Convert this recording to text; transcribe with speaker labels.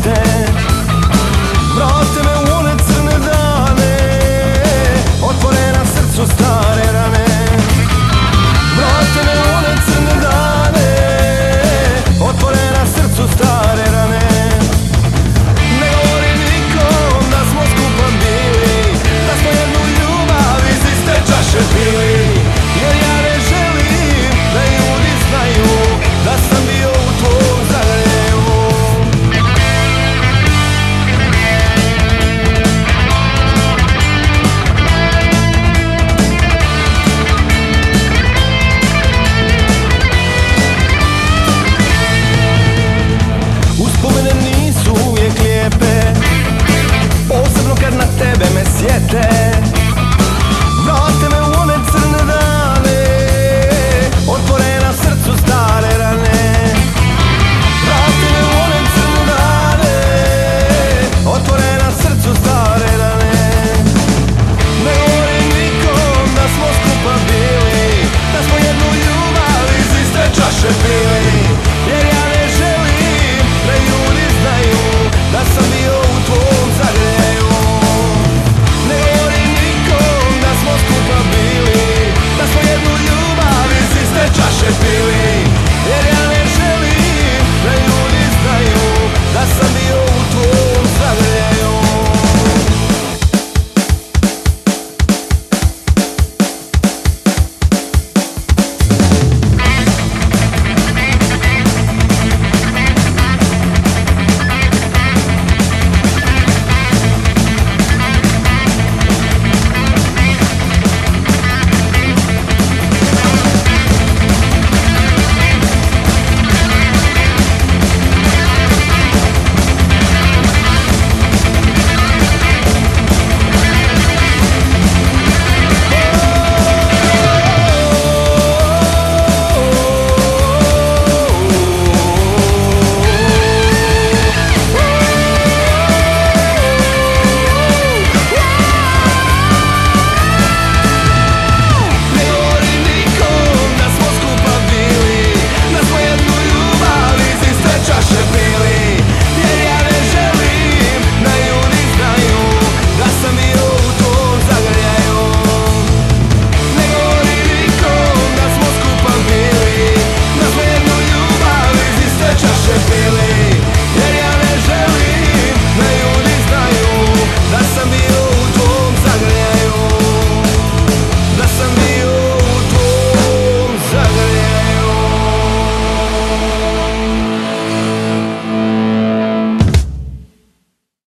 Speaker 1: te me